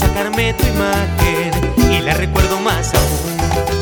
sacarme tu imagen y la recuerdo más aún.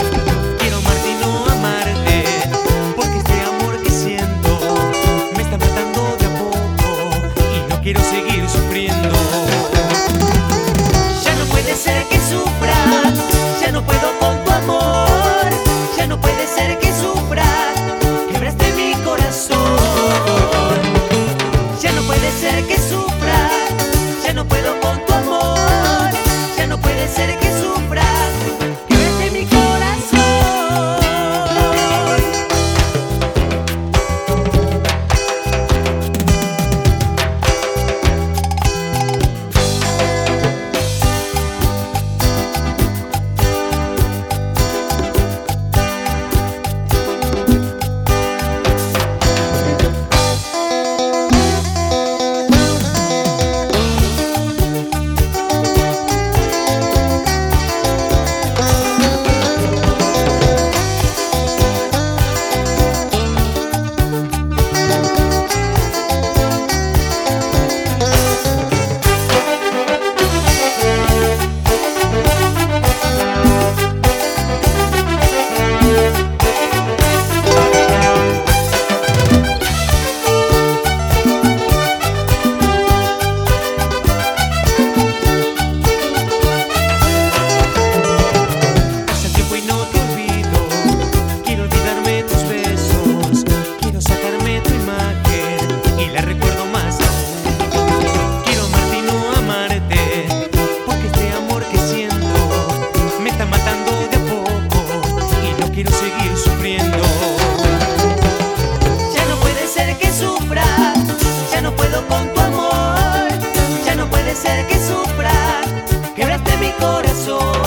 hacer que sufra, quebraste mi corazón.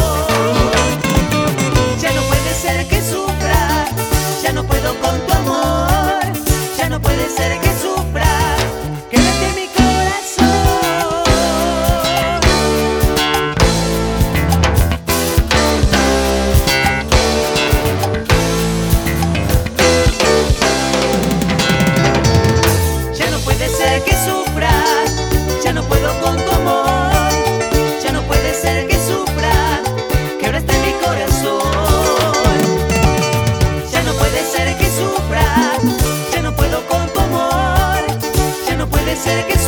sé que